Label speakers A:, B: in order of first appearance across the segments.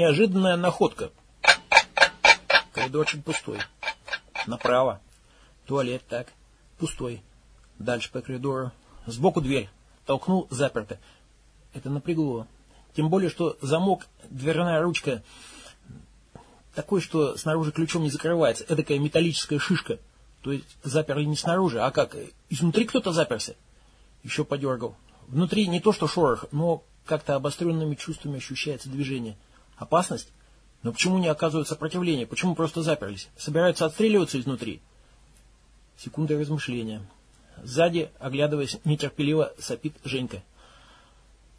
A: Неожиданная находка. Коридорчик пустой. Направо. Туалет, так. Пустой. Дальше по коридору. Сбоку дверь. Толкнул, заперто. Это напрягло. Тем более, что замок, дверная ручка такой, что снаружи ключом не закрывается. Эдакая металлическая шишка. То есть заперли не снаружи, а как? Изнутри кто-то заперся? Еще подергал. Внутри не то что шорох, но как-то обостренными чувствами ощущается движение. Опасность? Но почему не оказывают сопротивления? Почему просто заперлись? Собираются отстреливаться изнутри? Секунда размышления. Сзади, оглядываясь, нетерпеливо сопит Женька.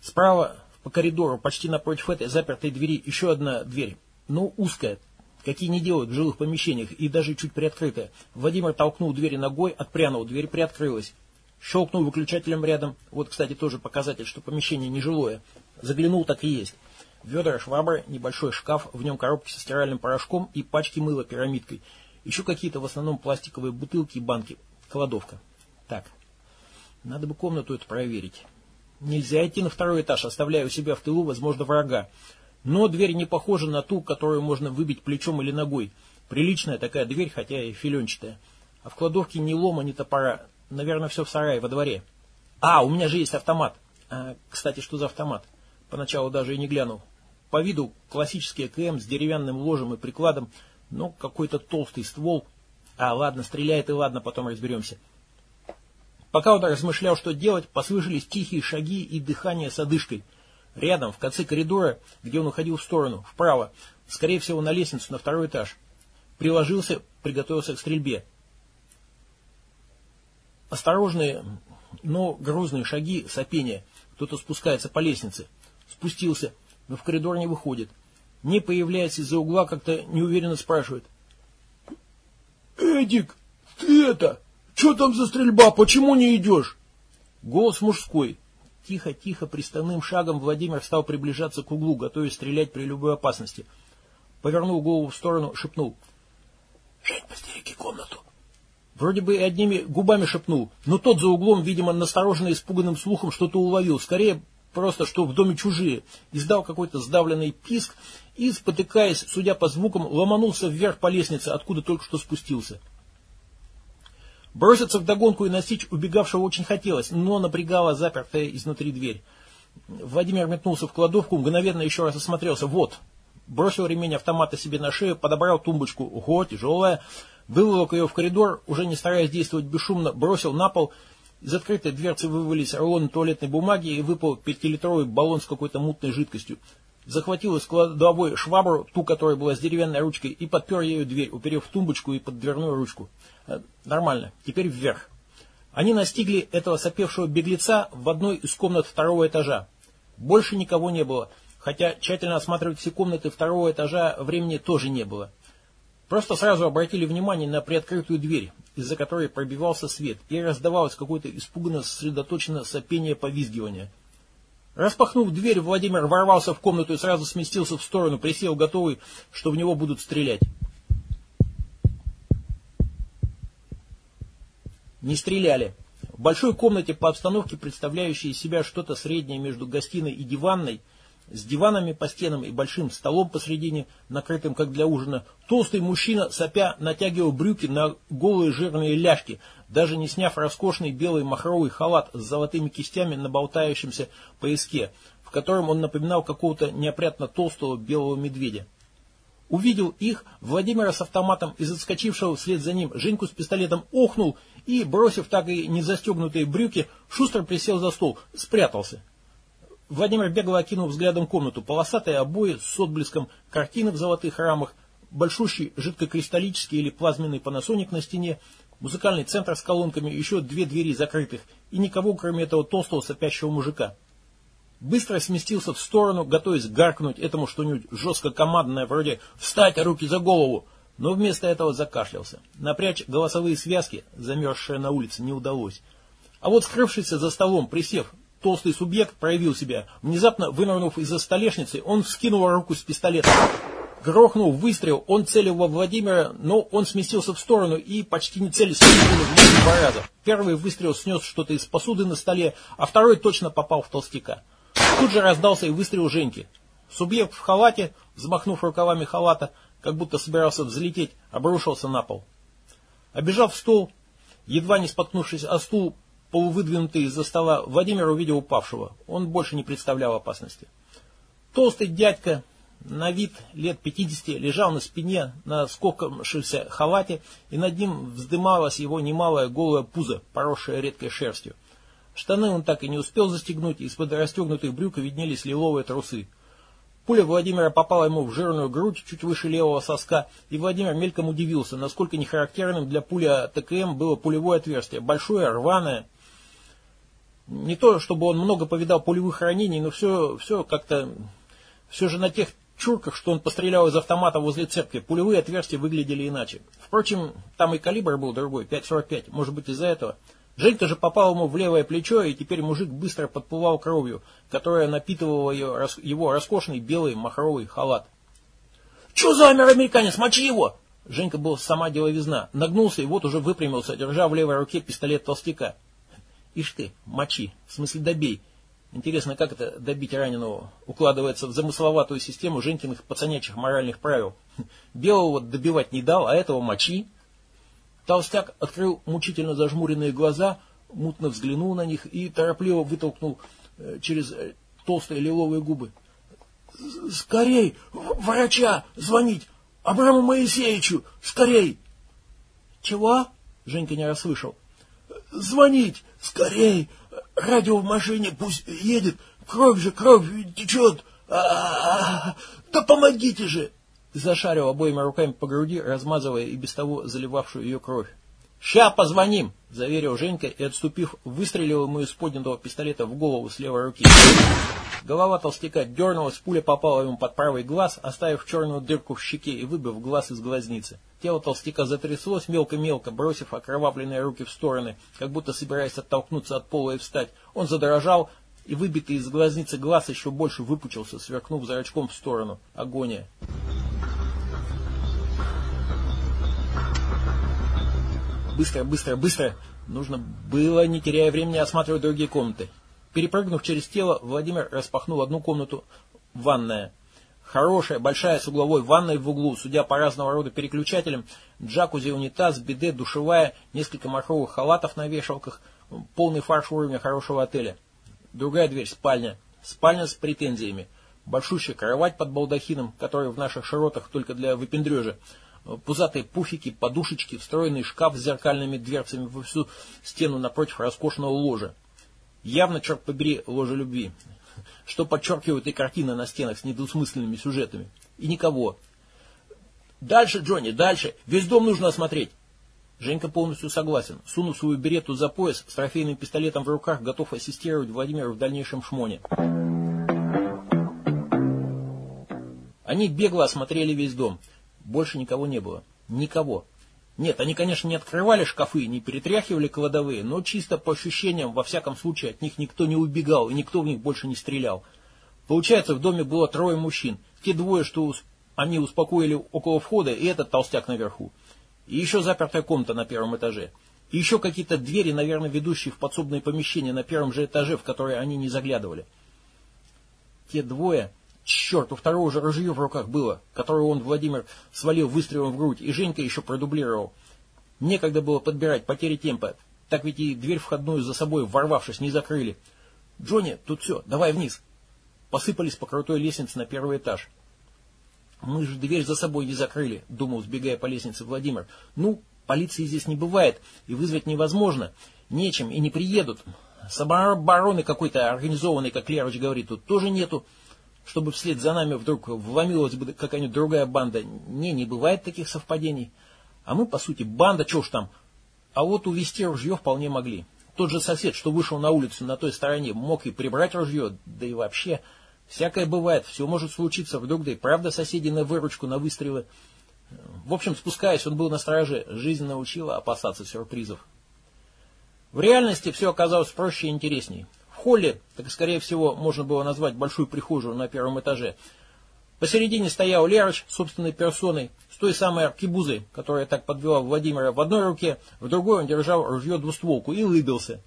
A: Справа по коридору, почти напротив этой запертой двери, еще одна дверь. Ну, узкая, какие не делают в жилых помещениях, и даже чуть приоткрытая. Владимир толкнул дверь ногой, отпрянул, дверь приоткрылась. Щелкнул выключателем рядом. Вот, кстати, тоже показатель, что помещение нежилое. Заглянул, так и есть. Ведра, швабры, небольшой шкаф, в нем коробки со стиральным порошком и пачки мыла пирамидкой. Еще какие-то в основном пластиковые бутылки и банки. Кладовка. Так, надо бы комнату эту проверить. Нельзя идти на второй этаж, оставляя у себя в тылу, возможно, врага. Но дверь не похожа на ту, которую можно выбить плечом или ногой. Приличная такая дверь, хотя и филенчатая. А в кладовке ни лома, ни топора. Наверное, все в сарае, во дворе. А, у меня же есть автомат. А, кстати, что за автомат? Поначалу даже и не глянул. По виду классический КМ с деревянным ложем и прикладом, но какой-то толстый ствол. А, ладно, стреляет и ладно, потом разберемся. Пока он размышлял, что делать, послышались тихие шаги и дыхание с одышкой. Рядом, в конце коридора, где он уходил в сторону, вправо, скорее всего, на лестницу на второй этаж. Приложился, приготовился к стрельбе. Осторожные, но грузные шаги, сопения. Кто-то спускается по лестнице. Спустился, но в коридор не выходит. Не появляется из-за угла, как-то неуверенно спрашивает. «Эдик, ты это, что там за стрельба, почему не идешь?» Голос мужской. Тихо-тихо, приставным шагом Владимир стал приближаться к углу, готовясь стрелять при любой опасности. Повернул голову в сторону, шепнул. «Жень, постереги комнату!» Вроде бы и одними губами шепнул, но тот за углом, видимо, настороженно испуганным слухом что-то уловил. Скорее, просто что в доме чужие. Издал какой-то сдавленный писк и, спотыкаясь, судя по звукам, ломанулся вверх по лестнице, откуда только что спустился. Броситься в догонку и настичь убегавшего очень хотелось, но напрягала запертая изнутри дверь. Владимир метнулся в кладовку, мгновенно еще раз осмотрелся. Вот. Бросил ремень автомата себе на шею, подобрал тумбочку. Ого, тяжелая. Выволок ее в коридор, уже не стараясь действовать бесшумно, бросил на пол. Из открытой дверцы вывалились рулоны туалетной бумаги и выпал пятилитровый баллон с какой-то мутной жидкостью. Захватил из кладовой швабру, ту, которая была с деревянной ручкой, и подпер ею дверь, уперев в тумбочку и под дверную ручку. Э, нормально, теперь вверх. Они настигли этого сопевшего беглеца в одной из комнат второго этажа. Больше никого не было, хотя тщательно осматривать все комнаты второго этажа времени тоже не было. Просто сразу обратили внимание на приоткрытую дверь, из-за которой пробивался свет, и раздавалось какое-то испуганно сосредоточенное сопение повизгивания. Распахнув дверь, Владимир ворвался в комнату и сразу сместился в сторону, присел готовый, что в него будут стрелять. Не стреляли. В большой комнате по обстановке, представляющей из себя что-то среднее между гостиной и диванной, с диванами по стенам и большим столом посредине, накрытым как для ужина, толстый мужчина, сопя, натягивал брюки на голые жирные ляжки, даже не сняв роскошный белый махровый халат с золотыми кистями на болтающемся пояске, в котором он напоминал какого-то неопрятно толстого белого медведя. Увидел их, Владимира с автоматом и заскочившего вслед за ним Женьку с пистолетом охнул и, бросив так и не застегнутые брюки, шустро присел за стол, спрятался. Владимир бегло окинул взглядом комнату. Полосатые обои с отблеском картины в золотых рамах, большущий жидкокристаллический или плазменный панасоник на стене, музыкальный центр с колонками, еще две двери закрытых, и никого, кроме этого толстого сопящего мужика. Быстро сместился в сторону, готовясь гаркнуть этому что-нибудь жестко командное, вроде «Встать, руки за голову!», но вместо этого закашлялся. Напрячь голосовые связки, замерзшие на улице, не удалось. А вот скрывшийся за столом, присев, толстый субъект проявил себя. Внезапно, вынырнув из-за столешницы, он вскинул руку с пистолетом. Грохнул выстрел, он целил во Владимира, но он сместился в сторону и, почти не целясь, в два раза. Первый выстрел снес что-то из посуды на столе, а второй точно попал в толстяка. Тут же раздался и выстрел Женьки. Субъект в халате, взмахнув рукавами халата, как будто собирался взлететь, обрушился на пол. Обежав стол, едва не споткнувшись о стул, полувыдвинутый из-за стола, Владимир увидел упавшего. Он больше не представлял опасности. Толстый дядька, на вид лет 50, лежал на спине на скокавшемся халате, и над ним вздымалось его немалое голое пузо, поросшее редкой шерстью. Штаны он так и не успел застегнуть, из-под расстегнутых брюк виднелись лиловые трусы. Пуля Владимира попала ему в жирную грудь чуть выше левого соска, и Владимир мельком удивился, насколько нехарактерным для пуля ТКМ было пулевое отверстие, большое, рваное. Не то, чтобы он много повидал пулевых ранений, но все, все как-то, все же на тех чурках, что он пострелял из автомата возле церкви, пулевые отверстия выглядели иначе. Впрочем, там и калибр был другой, 5,45, может быть из-за этого. Женька же попал ему в левое плечо, и теперь мужик быстро подплывал кровью, которая напитывала ее, его роскошный белый махровый халат. «Че замер, американец, мочи его!» Женька был сама деловизна, нагнулся и вот уже выпрямился, держа в левой руке пистолет толстяка. «Ишь ты, мочи, в смысле добей!» Интересно, как это добить раненого укладывается в замысловатую систему Женькиных пацанячьих моральных правил. Белого добивать не дал, а этого мочи. Толстяк открыл мучительно зажмуренные глаза, мутно взглянул на них и торопливо вытолкнул э, через э, толстые лиловые губы. «Скорей! Врача! Звонить! Абраму Моисеевичу! Скорей!» «Чего?» — Женька не расслышал. «Звонить! Скорей! Радио в машине пусть едет! Кровь же, кровь течет! А да помогите же!» Зашарил обоими руками по груди, размазывая и без того заливавшую ее кровь. «Ща позвоним!» – заверил Женька и, отступив, выстрелил ему из поднятого пистолета в голову с левой руки. Голова толстяка дернулась, пуля попала ему под правый глаз, оставив черную дырку в щеке и выбив глаз из глазницы. Тело толстяка затряслось мелко-мелко, бросив окровавленные руки в стороны, как будто собираясь оттолкнуться от пола и встать. Он задрожал, и выбитый из глазницы глаз еще больше выпучился, сверкнув зрачком в сторону. Агония. Быстро, быстро, быстро. Нужно было, не теряя времени, осматривать другие комнаты. Перепрыгнув через тело, Владимир распахнул одну комнату, ванная. Хорошая, большая, с угловой ванной в углу, судя по разного рода переключателям, джакузи, унитаз, биде, душевая, несколько махровых халатов на вешалках, полный фарш уровня хорошего отеля. Другая дверь, спальня. Спальня с претензиями. Большущая кровать под балдахином, которая в наших широтах только для выпендрежа пузатые пуфики, подушечки, встроенный шкаф с зеркальными дверцами во всю стену напротив роскошного ложа. Явно, черт побери, ложа любви. Что подчеркивают и картины на стенах с недвусмысленными сюжетами. И никого. Дальше, Джонни, дальше. Весь дом нужно осмотреть. Женька полностью согласен. Сунув свою берету за пояс, с трофейным пистолетом в руках, готов ассистировать Владимиру в дальнейшем шмоне. Они бегло осмотрели весь дом. Больше никого не было. Никого. Нет, они, конечно, не открывали шкафы, не перетряхивали кладовые, но чисто по ощущениям, во всяком случае, от них никто не убегал и никто в них больше не стрелял. Получается, в доме было трое мужчин. Те двое, что они успокоили около входа, и этот толстяк наверху. И еще запертая комната на первом этаже. И еще какие-то двери, наверное, ведущие в подсобные помещения на первом же этаже, в которые они не заглядывали. Те двое Черт, у второго же ружье в руках было, которое он, Владимир, свалил выстрелом в грудь, и Женька еще продублировал. Некогда было подбирать потери темпа, так ведь и дверь входную за собой, ворвавшись, не закрыли. «Джонни, тут все, давай вниз!» Посыпались по крутой лестнице на первый этаж. «Мы же дверь за собой не закрыли», — думал, сбегая по лестнице Владимир. «Ну, полиции здесь не бывает, и вызвать невозможно. Нечем, и не приедут. Самообороны какой-то организованной, как Лерыч говорит, тут тоже нету чтобы вслед за нами вдруг вломилась бы какая-нибудь другая банда. Не, не бывает таких совпадений. А мы, по сути, банда, чего ж там. А вот увести ружье вполне могли. Тот же сосед, что вышел на улицу на той стороне, мог и прибрать ружье, да и вообще. Всякое бывает, все может случиться вдруг, да и правда соседи на выручку, на выстрелы. В общем, спускаясь, он был на страже, жизнь научила опасаться сюрпризов. В реальности все оказалось проще и интересней холле, так скорее всего можно было назвать большую прихожую на первом этаже, посередине стоял Лерыч собственной персоной, с той самой аркибузой, которая так подвела Владимира в одной руке, в другой он держал ружье двустволку и улыбился.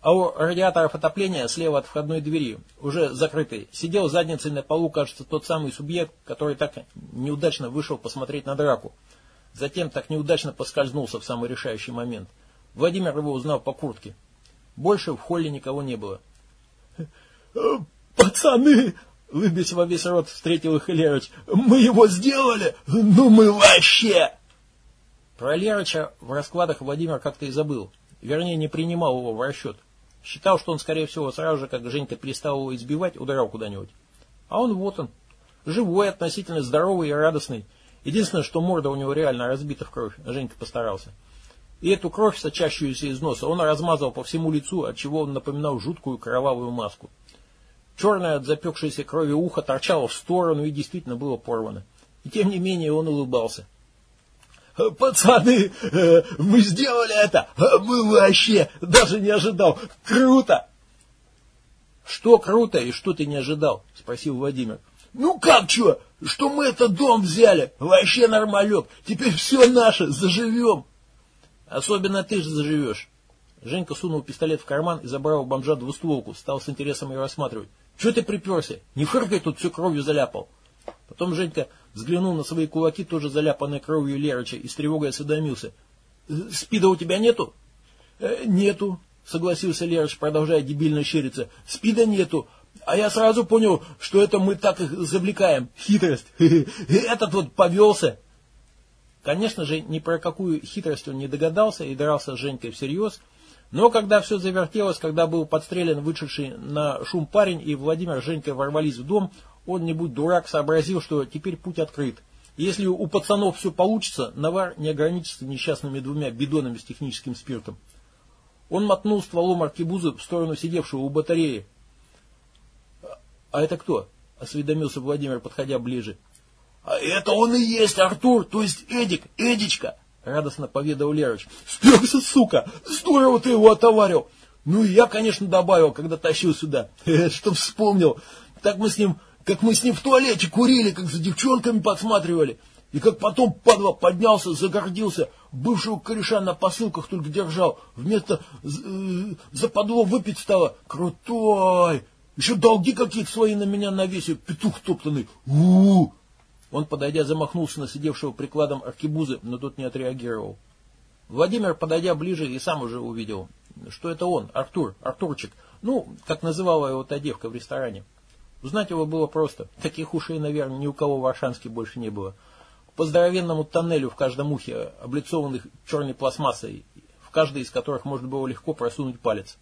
A: А у радиаторов отопления слева от входной двери, уже закрытой, сидел задницей на полу, кажется, тот самый субъект, который так неудачно вышел посмотреть на драку. Затем так неудачно поскользнулся в самый решающий момент. Владимир его узнал по куртке. Больше в холле никого не было.
B: «Пацаны!» — выбесь во весь рот встретил их Лерыч. «Мы его сделали! Ну мы вообще!»
A: Про Лерыча в раскладах Владимир как-то и забыл. Вернее, не принимал его в расчет. Считал, что он, скорее всего, сразу же, как Женька перестал его избивать, удрал куда-нибудь. А он вот он. Живой, относительно здоровый и радостный. Единственное, что морда у него реально разбита в кровь. Женька постарался. И эту кровь, сочащуюся из носа, он размазал по всему лицу, отчего он напоминал жуткую кровавую маску. Черное от запекшейся крови ухо торчало в сторону и действительно было порвано. И тем не менее он улыбался.
B: Пацаны, э, мы сделали это! Мы вообще даже не ожидал! Круто!
A: Что круто и что ты не ожидал? Спросил Владимир.
B: Ну как что? Что мы этот дом взяли? Вообще нормалек. Теперь все наше, заживем.
A: Особенно ты же заживешь. Женька сунул пистолет в карман и забрал у бомжа двустволку, стал с интересом ее рассматривать. Че ты приперся? Не фыркай, тут всю кровью заляпал. Потом Женька взглянул на свои кулаки, тоже заляпанные кровью Лерыча, и с тревогой осведомился. «Спида у тебя нету?»
B: «Э, «Нету», согласился Лерыч, продолжая дебильно щериться. «Спида нету. А я сразу понял, что это мы так их завлекаем. Хитрость. Этот вот повелся».
A: Конечно же, ни про какую хитрость он не догадался и дрался с Женькой всерьез, но когда все завертелось, когда был подстрелен вышедший на шум парень и Владимир с Женькой ворвались в дом, он, не будь дурак, сообразил, что теперь путь открыт. если у пацанов все получится, навар не ограничится несчастными двумя бидонами с техническим спиртом. Он мотнул стволом аркебузы в сторону сидевшего у батареи. «А это кто?» — осведомился Владимир, подходя ближе.
B: «А это он и есть Артур, то есть Эдик, Эдичка!» — радостно поведал Лерыч. «Спекся, сука! Здорово ты его отоварил! Ну и я, конечно, добавил, когда тащил сюда. Что вспомнил. Так мы с ним как мы с ним в туалете курили, как за девчонками подсматривали. И как потом, падла, поднялся, загордился, бывшего кореша на посылках только держал. Вместо э, западло выпить стало. Крутой! Еще долги какие-то свои на меня навесил, петух топтанный. у у, -у.
A: Он, подойдя, замахнулся на сидевшего прикладом аркебузы, но тот не отреагировал. Владимир, подойдя ближе, и сам уже увидел, что это он, Артур, Артурчик. Ну, как называла его та девка в ресторане. Узнать его было просто. Таких ушей, наверное, ни у кого в Аршанске больше не было. По здоровенному тоннелю в каждом ухе, облицованных черной пластмассой, в каждый из которых можно было легко просунуть палец.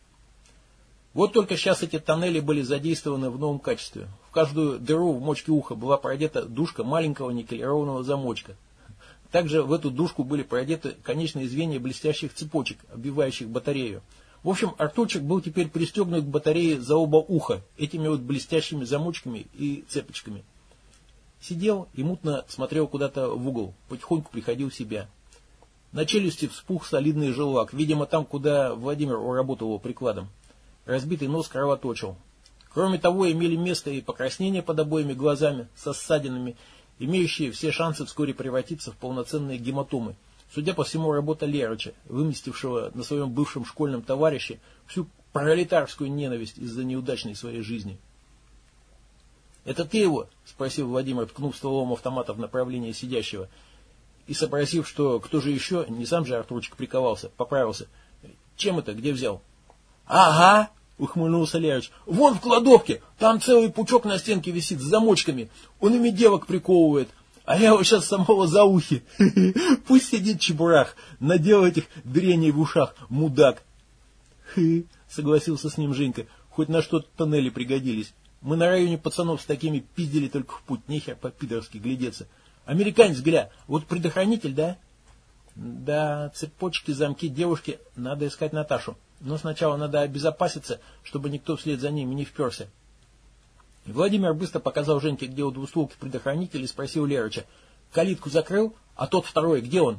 A: Вот только сейчас эти тоннели были задействованы в новом качестве. В каждую дыру в мочке уха была продета душка маленького никелированного замочка. Также в эту душку были продеты конечные звенья блестящих цепочек, обвивающих батарею. В общем, Артурчик был теперь пристегнут к батарее за оба уха, этими вот блестящими замочками и цепочками. Сидел и мутно смотрел куда-то в угол, потихоньку приходил в себя. На челюсти вспух солидный желвак, видимо, там, куда Владимир уработал его прикладом. Разбитый нос кровоточил. Кроме того, имели место и покраснения под обоими глазами, со ссадинами, имеющие все шансы вскоре превратиться в полноценные гематомы – Судя по всему, работа Лерыча, выместившего на своем бывшем школьном товарище всю пролетарскую ненависть из-за неудачной своей жизни. «Это ты его?» – спросил Владимир, ткнув стволом автомата в направлении сидящего. И сообразив, что кто же еще, не сам же Артурчик приковался, поправился. «Чем это? Где взял?»
B: «Ага!» — ухмыльнулся Лерыч. «Вон в кладовке, там целый пучок на стенке висит с замочками. Он ими девок приковывает. А я его сейчас самого за ухи. Пусть сидит чебурах, надел этих дрений в ушах, мудак.
A: Хы, согласился с ним Женька, хоть на что-то тоннели пригодились. Мы на районе пацанов с такими пиздили только в путь, нехер по-пидорски глядеться. Американец, гля, вот предохранитель, да? Да, цепочки, замки, девушки, надо искать Наташу. Но сначала надо обезопаситься, чтобы никто вслед за ними не вперся. Владимир быстро показал Женьке, где у двустволки предохранитель, и спросил Лерыча. Калитку закрыл, а тот второй, где он?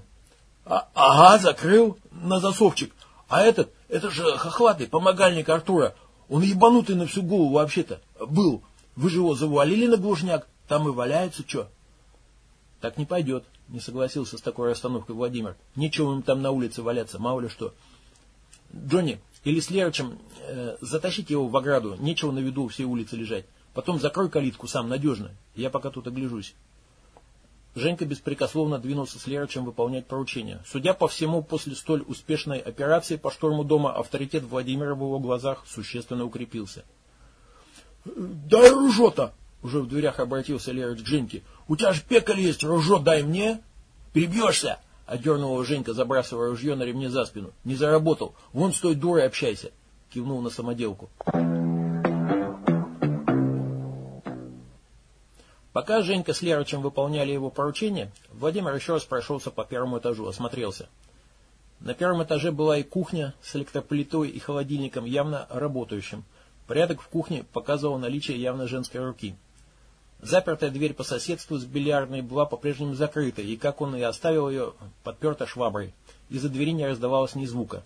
B: А, ага, закрыл, на засовчик. А этот, это же хохлатый, помогальник Артура. Он ебанутый на всю голову вообще-то был. Вы же его завалили на глушняк, там и валяется, что?
A: Так не пойдет, не согласился с такой расстановкой Владимир. Нечего им там на улице валяться, мало ли что. Джонни, или с Лерычем э, затащите его в ограду, нечего на виду всей улицы лежать. Потом закрой калитку сам, надежно. Я пока тут огляжусь. Женька беспрекословно двинулся с Лерычем выполнять поручение. Судя по всему, после столь успешной операции по штурму дома, авторитет Владимира в его глазах существенно укрепился.
B: «Дай ружо-то!» Уже в дверях обратился Лерыч к Женьке. «У тебя же пекаль есть, ружо дай мне!» «Перебьешься!» — одернул его Женька, забрасывая ружье на ремне за спину. «Не заработал. Вон с той дурой общайся!» — кивнул на самоделку.
A: Пока Женька с Лерычем выполняли его поручение, Владимир еще раз прошелся по первому этажу, осмотрелся. На первом этаже была и кухня с электроплитой и холодильником, явно работающим. Порядок в кухне показывал наличие явно женской руки. Запертая дверь по соседству с бильярдной была по-прежнему закрыта, и как он и оставил ее, подперта шваброй. Из-за двери не раздавалось ни звука.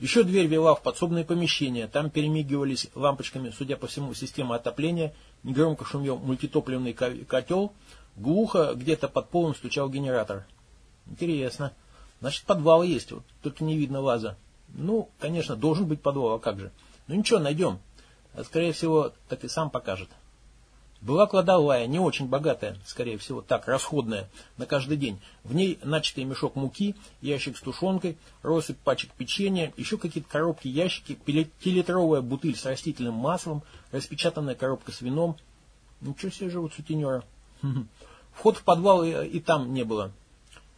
A: Еще дверь вела в подсобное помещение. Там перемигивались лампочками, судя по всему, система отопления. Негромко шумел мультитопливный котел. Глухо где-то под полом стучал генератор. Интересно. Значит, подвал есть, вот, только не видно лаза. Ну, конечно, должен быть подвал, а как же. Ну ничего, найдем. А, скорее всего, так и сам покажет. Была кладовая, не очень богатая, скорее всего, так, расходная, на каждый день. В ней начатый мешок муки, ящик с тушенкой, россыпь пачек печенья, еще какие-то коробки, ящики, пятилитровая бутыль с растительным маслом, распечатанная коробка с вином. Ничего себе живут сутенеры. Вход в подвал и, и там не было.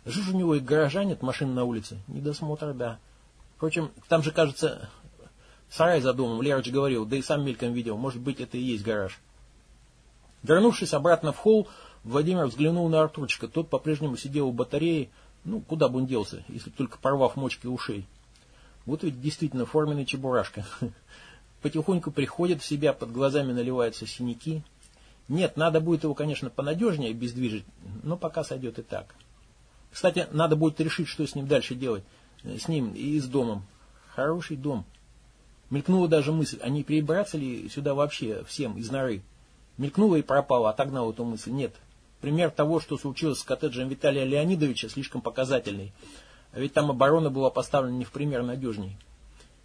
A: Жиж у него и гаража нет, машин на улице. Недосмотр, да. Впрочем, там же, кажется, сарай за домом, Лерыч говорил, да и сам мельком видел. Может быть, это и есть гараж. Вернувшись обратно в холл, Владимир взглянул на Артурчика. Тот по-прежнему сидел у батареи. Ну, куда бы он делся, если только порвав мочки ушей. Вот ведь действительно форменный чебурашка. Потихоньку приходит в себя, под глазами наливаются синяки. Нет, надо будет его, конечно, понадежнее обездвижить, но пока сойдет и так. Кстати, надо будет решить, что с ним дальше делать. С ним и с домом. Хороший дом. Мелькнула даже мысль, а не перебраться ли сюда вообще всем из норы? Мелькнула и пропала, отогнал эту мысль. Нет. Пример того, что случилось с коттеджем Виталия Леонидовича, слишком показательный. А ведь там оборона была поставлена не в пример надежней.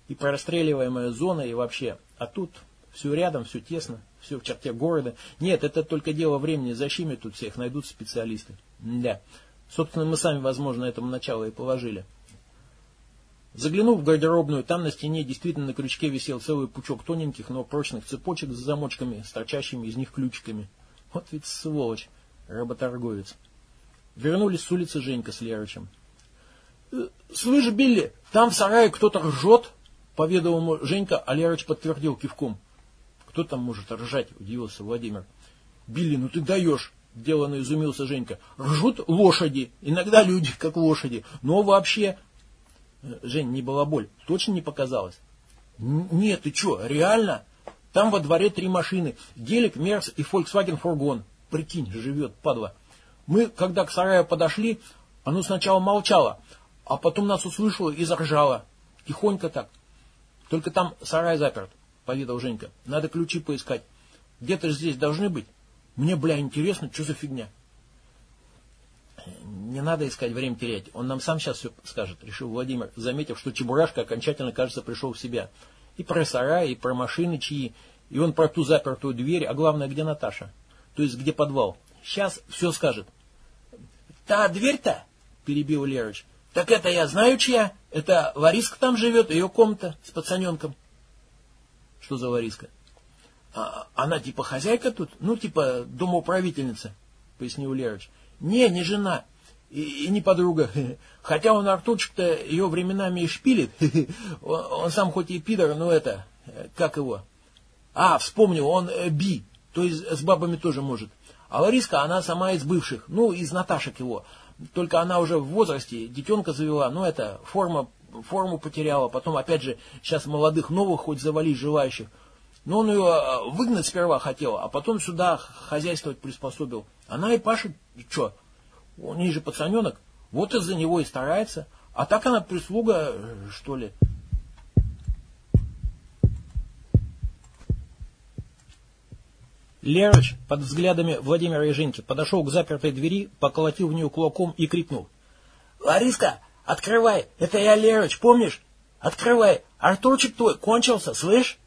A: И простреливаемая зона, и вообще. А тут все рядом, все тесно, все в черте города. Нет, это только дело времени. Защимят тут всех, найдут специалисты. Да. Собственно, мы сами, возможно, этому начало и положили. Заглянув в гардеробную, там на стене действительно на крючке висел целый пучок тоненьких, но прочных цепочек с замочками, с торчащими из них ключиками. Вот ведь сволочь, работорговец. Вернулись с улицы Женька с Лерычем. «Э, «Слышь, Билли, там в сарае кто-то ржет?» Поведал ему Женька, а Лерыч подтвердил кивком. «Кто там может ржать?» – удивился Владимир. «Билли, ну ты даешь!» – деланно изумился Женька. «Ржут лошади, иногда люди, как лошади, но вообще Жень, не была боль. Точно не показалось? Нет, ты что, реально? Там во дворе три машины. Гелик, Мерс и Volkswagen фургон. Прикинь, живет, падла. Мы, когда к сараю подошли, оно сначала молчало, а потом нас услышало и заржало. Тихонько так. Только там сарай заперт, поведал Женька. Надо ключи поискать. Где-то здесь должны быть. Мне, бля, интересно, что за фигня. Не надо искать время терять. Он нам сам сейчас все скажет, решил Владимир, заметив, что Чебурашка окончательно, кажется, пришел в себя. И про сарай, и про машины чьи, и он про ту запертую дверь, а главное, где Наташа. То есть, где подвал. Сейчас все скажет. Та дверь-то, перебил Лерыч. Так это я знаю чья. Это Лариска там живет, ее комната с пацаненком. Что за Лариска? А, она типа хозяйка тут? Ну, типа домоуправительница, пояснил Лерыч. Не, не жена. И, и не подруга. Хотя он, Артурчик-то, ее временами и шпилит. Он, сам хоть и пидор, но это, как его? А, вспомнил, он э, би, то есть с бабами тоже может. А Лариска, она сама из бывших, ну, из Наташек его. Только она уже в возрасте, детенка завела, ну, это, форма, форму потеряла. Потом, опять же, сейчас молодых новых хоть завалить желающих. Но он ее э, выгнать сперва хотел, а потом сюда хозяйствовать приспособил. Она и пашет, что, он ниже пацаненок, вот из-за него и старается. А так она прислуга, что ли. Лерыч под взглядами Владимира и Женьки подошел к запертой двери, поколотил в нее кулаком и крикнул. «Лариска, открывай! Это я, Лерыч, помнишь?» Открывай! Артурчик твой кончился, слышь?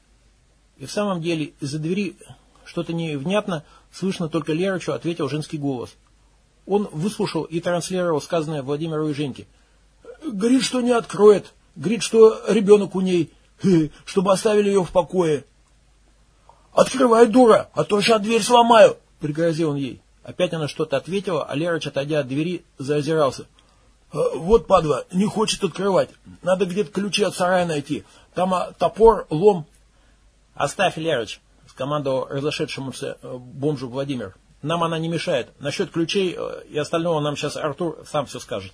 A: И в самом деле из-за двери что-то невнятно, слышно только Лерочу, ответил женский голос. Он выслушал и транслировал сказанное Владимиру и Женьке. Говорит, что не откроет. Говорит, что ребенок у ней, чтобы оставили ее в покое. «Открывай, дура, а то сейчас дверь сломаю!» — пригрозил он ей. Опять она что-то ответила, а Лерыч, отойдя от двери, заозирался. «Э, «Вот, падла, не хочет открывать. Надо где-то ключи от сарая найти. Там а, топор, лом». «Оставь, Лерыч», — скомандовал разошедшемуся э, бомжу Владимир. «Нам она не мешает. Насчет ключей э, и остального нам сейчас Артур сам все скажет».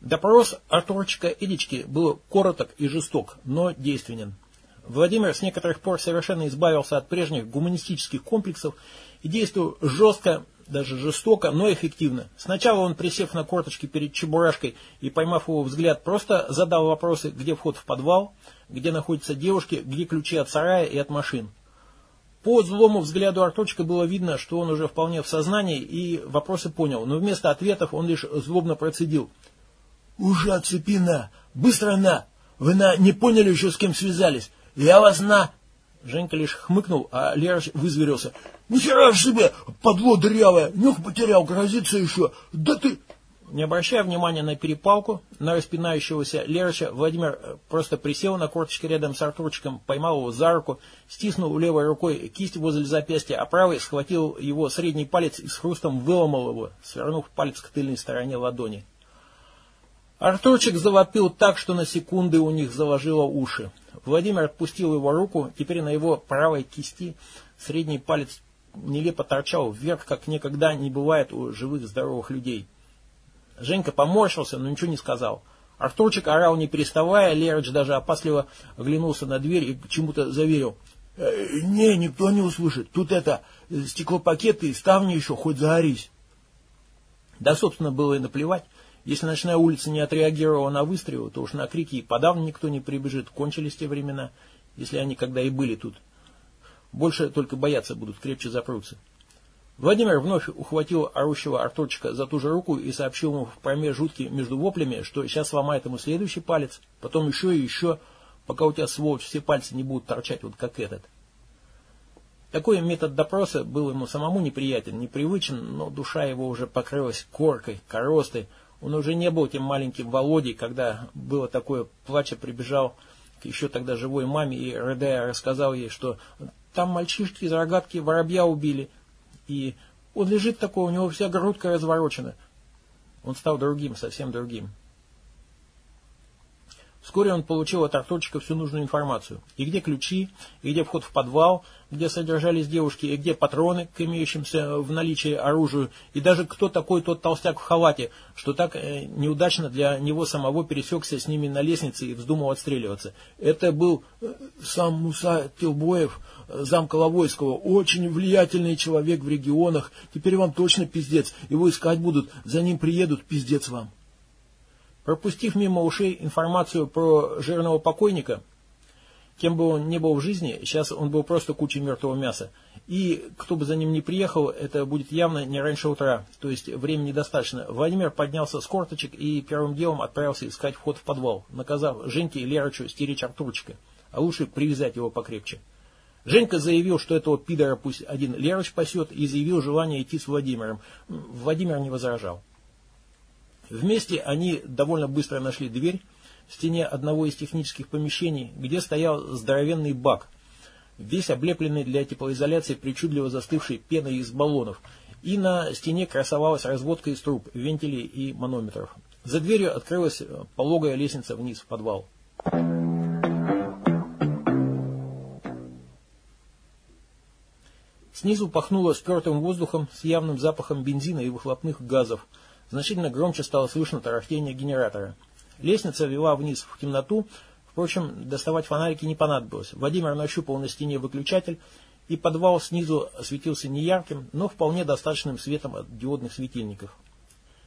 A: Допрос Артурчика Эдички был короток и жесток, но действенен. Владимир с некоторых пор совершенно избавился от прежних гуманистических комплексов и действовал жестко, даже жестоко, но эффективно. Сначала он, присев на корточки перед Чебурашкой и поймав его взгляд, просто задал вопросы, где вход в подвал, где находятся девушки, где ключи от сарая и от машин. По злому взгляду Артурчика было видно, что он уже вполне в сознании и вопросы понял, но вместо ответов он лишь злобно процедил – «Уже оцепина! Быстро на! Вы на не поняли еще, с кем связались? Я вас на...» Женька лишь хмыкнул, а Лера вызверился. «Нихера в себе, подло дырявое! Нюх потерял, грозится еще! Да ты...» Не обращая внимания на перепалку, на распинающегося Лерча, Владимир э, просто присел на корточке рядом с Артурчиком, поймал его за руку, стиснул левой рукой кисть возле запястья, а правой схватил его средний палец и с хрустом выломал его, свернув палец к тыльной стороне ладони. Артурчик завопил так, что на секунды у них заложило уши. Владимир отпустил его руку, теперь на его правой кисти средний палец нелепо торчал вверх, как никогда не бывает у живых здоровых людей. Женька поморщился, но ничего не сказал. Артурчик орал не переставая, Лерыч даже опасливо оглянулся на дверь и чему-то заверил. «Э, «Не, никто не услышит. Тут это, стеклопакеты ставни еще, хоть загорись». Да, собственно, было и наплевать. Если ночная улица не отреагировала на выстрелы, то уж на крики и подавно никто не прибежит. Кончились те времена, если они когда и были тут. Больше только бояться будут, крепче запрутся. Владимир вновь ухватил орущего Артурчика за ту же руку и сообщил ему в промежутке между воплями, что сейчас сломает ему следующий палец, потом еще и еще, пока у тебя, сволочь, все пальцы не будут торчать вот как этот. Такой метод допроса был ему самому неприятен, непривычен, но душа его уже покрылась коркой, коростой, он уже не был тем маленьким Володей, когда было такое плача, прибежал к еще тогда живой маме и, рыдая, рассказал ей, что там мальчишки из рогатки воробья убили. И он лежит такой, у него вся грудка разворочена. Он стал другим, совсем другим. Вскоре он получил от Артурчика всю нужную информацию. И где ключи, и где вход в подвал, где содержались девушки, и где патроны к имеющимся в наличии оружию, и даже кто такой тот толстяк в халате, что так э, неудачно для него самого пересекся с ними на лестнице и вздумал отстреливаться. Это был э, сам Муса Тилбоев, э, зам Коловойского, очень влиятельный человек в регионах. Теперь вам точно пиздец, его искать будут, за ним приедут, пиздец вам. Пропустив мимо ушей информацию про жирного покойника, кем бы он ни был в жизни, сейчас он был просто кучей мертвого мяса. И кто бы за ним ни приехал, это будет явно не раньше утра, то есть времени достаточно. Владимир поднялся с корточек и первым делом отправился искать вход в подвал, наказав Женьке и Лерочу стеречь Артурчика, а лучше привязать его покрепче. Женька заявил, что этого пидора пусть один Лерыч пасет, и заявил желание идти с Владимиром. Владимир не возражал. Вместе они довольно быстро нашли дверь в стене одного из технических помещений, где стоял здоровенный бак, весь облепленный для теплоизоляции причудливо застывшей пеной из баллонов, и на стене красовалась разводка из труб, вентилей и манометров. За дверью открылась пологая лестница вниз в подвал. Снизу пахнуло спертым воздухом с явным запахом бензина и выхлопных газов – Значительно громче стало слышно тарахтение генератора. Лестница вела вниз в темноту, впрочем, доставать фонарики не понадобилось. Владимир нащупал на стене выключатель, и подвал снизу осветился неярким, но вполне достаточным светом от диодных светильников.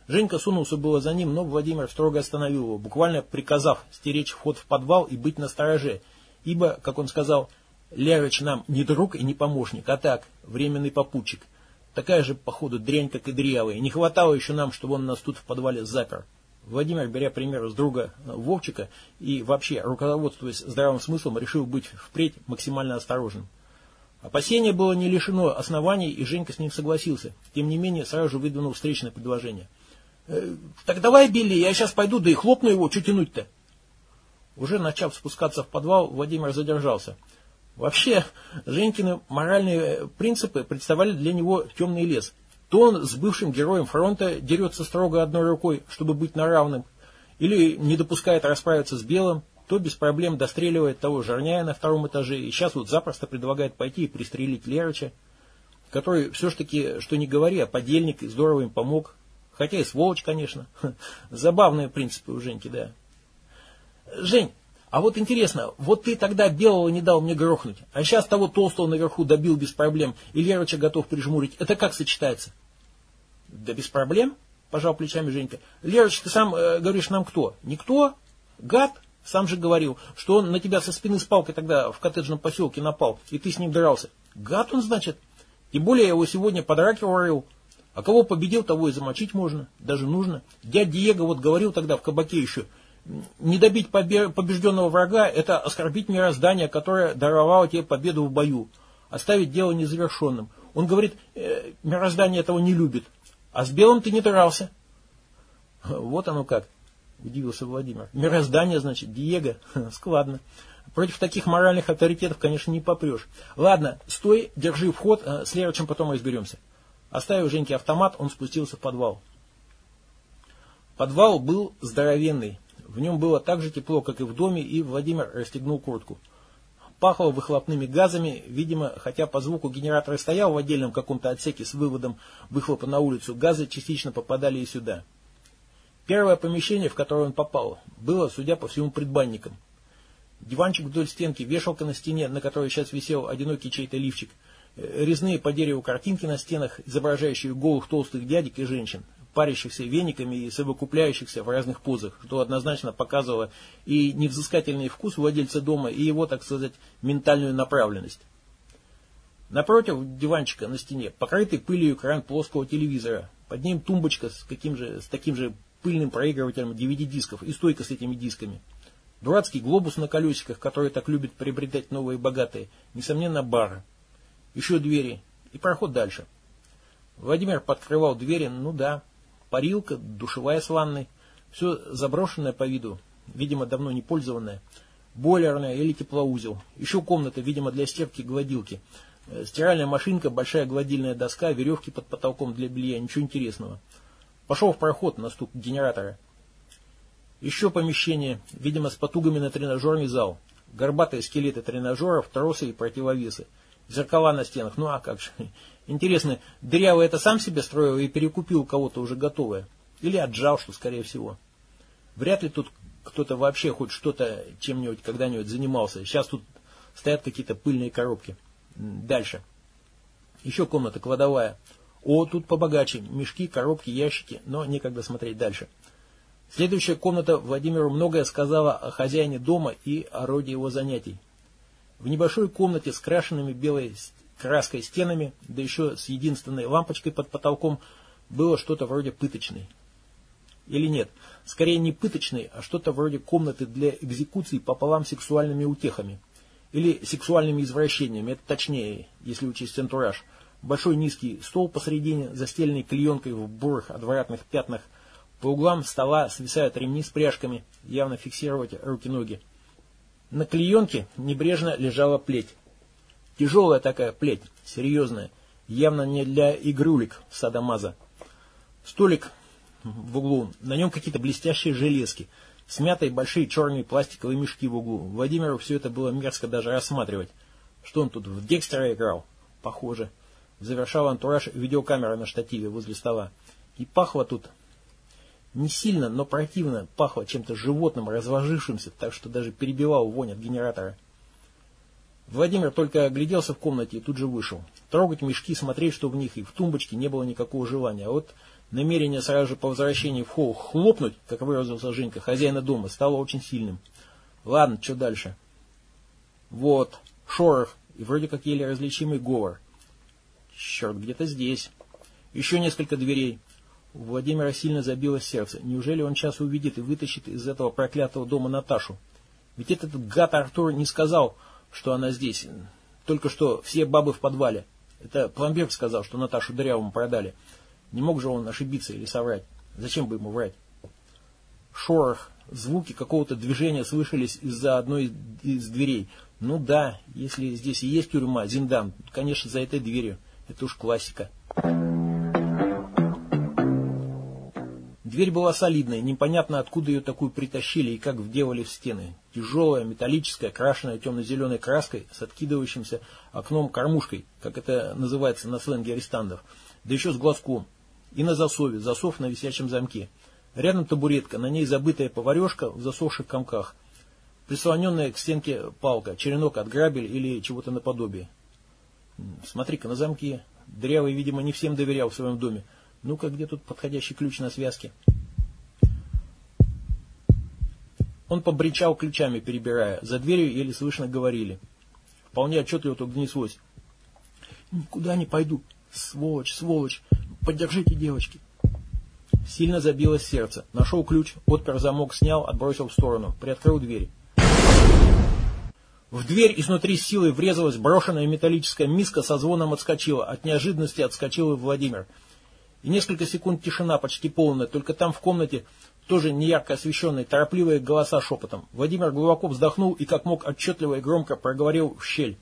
A: Женька сунулся было за ним, но Владимир строго остановил его, буквально приказав стеречь вход в подвал и быть настороже, ибо, как он сказал, Лерыч нам не друг и не помощник, а так, временный попутчик – Такая же, походу, дрянь, как и дырявая. Не хватало еще нам, чтобы он нас тут в подвале запер. Владимир, беря пример с друга Вовчика и вообще руководствуясь здравым смыслом, решил быть впредь максимально осторожным. Опасение было не лишено оснований, и Женька с ним согласился. Тем не менее, сразу же выдвинул встречное предложение. «Э, «Так давай, Билли, я сейчас пойду, да и хлопну его, что тянуть-то?» Уже начав спускаться в подвал, Владимир задержался. Вообще, Женькины моральные принципы представляли для него темный лес. То он с бывшим героем фронта дерется строго одной рукой, чтобы быть на равном, или не допускает расправиться с белым, то без проблем достреливает того Жарняя на втором этаже, и сейчас вот запросто предлагает пойти и пристрелить Лерыча, который все ж таки, что не говори, а подельник и здорово им помог. Хотя и сволочь, конечно. Забавные принципы у Женьки, да. Жень, а вот интересно, вот ты тогда белого не дал мне грохнуть, а сейчас того толстого наверху добил без проблем, и Лерыча готов прижмурить. Это как сочетается? Да без проблем, пожал плечами Женька. Лерыч, ты сам э, говоришь нам кто? Никто? Гад? Сам же говорил, что он на тебя со спины с палкой тогда в коттеджном поселке напал, и ты с ним дрался. Гад он, значит? Тем более я его сегодня под раки урыл. А кого победил, того и замочить можно, даже нужно. Дядя Диего вот говорил тогда в кабаке еще, не добить побежденного врага – это оскорбить мироздание, которое даровало тебе победу в бою, оставить дело незавершенным. Он говорит, э, мироздание этого не любит, а с белым ты не дрался. Вот оно как. Удивился Владимир. Мироздание, значит, Диего. Складно. Против таких моральных авторитетов, конечно, не попрешь. Ладно, стой, держи вход, э, с Лерочем потом разберемся. Оставив Женьке автомат, он спустился в подвал. Подвал был здоровенный. В нем было так же тепло, как и в доме, и Владимир расстегнул куртку. Пахло выхлопными газами, видимо, хотя по звуку генератор стоял в отдельном каком-то отсеке с выводом выхлопа на улицу, газы частично попадали и сюда. Первое помещение, в которое он попал, было, судя по всему, предбанником. Диванчик вдоль стенки, вешалка на стене, на которой сейчас висел одинокий чей-то лифчик, э, резные по дереву картинки на стенах, изображающие голых толстых дядек и женщин, парящихся вениками и совокупляющихся в разных позах, что однозначно показывало и невзыскательный вкус владельца дома, и его, так сказать, ментальную направленность. Напротив диванчика на стене покрытый пылью экран плоского телевизора. Под ним тумбочка с, каким же, с таким же пыльным проигрывателем DVD-дисков и стойка с этими дисками. Дурацкий глобус на колесиках, который так любят приобретать новые богатые. Несомненно, бар. Еще двери. И проход дальше. Владимир подкрывал двери, ну да. Парилка, душевая с ванной. Все заброшенное по виду. Видимо, давно не пользованное. Бойлерная или теплоузел. Еще комната, видимо, для стирки гладилки. Э, стиральная машинка, большая гладильная доска, веревки под потолком для белья. Ничего интересного. Пошел в проход на стук генератора. Еще помещение, видимо, с потугами на тренажерный зал. Горбатые скелеты тренажеров, тросы и противовесы. Зеркала на стенах, ну а как же. Интересно, дырявый это сам себе строил и перекупил кого-то уже готовое? Или отжал, что скорее всего. Вряд ли тут кто-то вообще хоть что-то чем-нибудь когда-нибудь занимался. Сейчас тут стоят какие-то пыльные коробки. Дальше. Еще комната кладовая. О, тут побогаче. Мешки, коробки, ящики, но некогда смотреть дальше. Следующая комната Владимиру многое сказала о хозяине дома и о роде его занятий. В небольшой комнате с крашенными белой краской стенами, да еще с единственной лампочкой под потолком, было что-то вроде пыточной. Или нет, скорее не пыточной, а что-то вроде комнаты для экзекуций пополам сексуальными утехами. Или сексуальными извращениями, это точнее, если учесть антураж – Большой низкий стол посередине, застеленный клеенкой в бурых отвратных пятнах. По углам стола свисают ремни с пряжками, явно фиксировать руки-ноги. На клеенке небрежно лежала плеть. Тяжелая такая плеть, серьезная, явно не для игрулик садомаза. Столик в углу, на нем какие-то блестящие железки, смятые большие черные пластиковые мешки в углу. Владимиру все это было мерзко даже рассматривать. Что он тут, в Декстера играл? Похоже. Завершал антураж видеокамера на штативе возле стола. И пахло тут не сильно, но противно, пахло чем-то животным, разложившимся, так что даже перебивал вонь от генератора. Владимир только огляделся в комнате и тут же вышел. Трогать мешки, смотреть, что в них, и в тумбочке не было никакого желания. А вот намерение сразу же по возвращении в холл хлопнуть, как выразился Женька, хозяина дома, стало очень сильным. Ладно, что дальше? Вот, шорох и вроде как еле различимый говор. Черт, где-то здесь. Еще несколько дверей. У Владимира сильно забилось сердце. Неужели он сейчас увидит и вытащит из этого проклятого дома Наташу? Ведь этот гад Артур не сказал, что она здесь. Только что все бабы в подвале. Это пломбир сказал, что Наташу Дырявому продали. Не мог же он ошибиться или соврать. Зачем бы ему врать? Шорох, звуки какого-то движения слышались из-за одной из дверей. Ну да, если здесь и есть тюрьма, Зиндан, конечно, за этой дверью. Это уж классика. Дверь была солидная, непонятно откуда ее такую притащили и как вделали в стены. Тяжелая, металлическая, крашенная темно-зеленой краской с откидывающимся окном-кормушкой, как это называется на сленге арестантов, да еще с глазком. И на засове, засов на висячем замке. Рядом табуретка, на ней забытая поварешка в засохших комках. Прислоненная к стенке палка, черенок от грабель или чего-то наподобие. Смотри-ка, на замке. Дрявый, видимо, не всем доверял в своем доме. Ну-ка, где тут подходящий ключ на связке? Он побричал ключами, перебирая. За дверью еле слышно говорили. Вполне отчетливо тут донеслось. «Никуда не пойду. Сволочь, сволочь. Поддержите девочки». Сильно забилось сердце. Нашел ключ, отпер замок, снял, отбросил в сторону. Приоткрыл дверь. В дверь изнутри силой врезалась брошенная металлическая миска, со звоном отскочила. От неожиданности отскочил и Владимир. И несколько секунд тишина, почти полная, только там в комнате, тоже неярко освещенной, торопливые голоса шепотом. Владимир глубоко вздохнул и как мог отчетливо и громко проговорил в щель.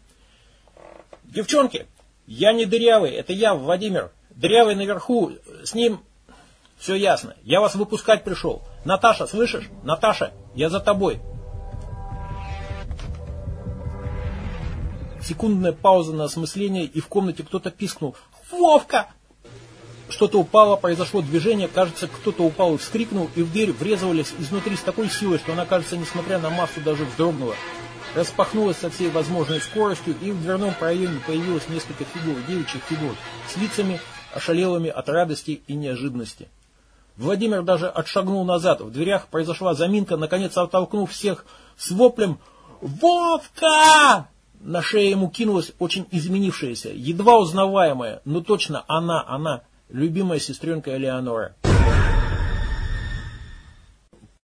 A: «Девчонки, я не дырявый, это я, Владимир. Дырявый наверху, с ним все ясно. Я вас выпускать пришел. Наташа, слышишь? Наташа, я за тобой». Секундная пауза на осмысление, и в комнате кто-то пискнул. «Вовка!» Что-то упало, произошло движение, кажется, кто-то упал и вскрикнул, и в дверь врезывались изнутри с такой силой, что она, кажется, несмотря на массу, даже вздрогнула. Распахнулась со всей возможной скоростью, и в дверном проеме появилось несколько фигур, девичьих фигур, с лицами, ошалелыми от радости и неожиданности. Владимир даже отшагнул назад. В дверях произошла заминка, наконец оттолкнув всех с воплем «Вовка!». На шее ему кинулась очень изменившаяся, едва узнаваемая, но точно она, она, любимая сестренка Элеонора.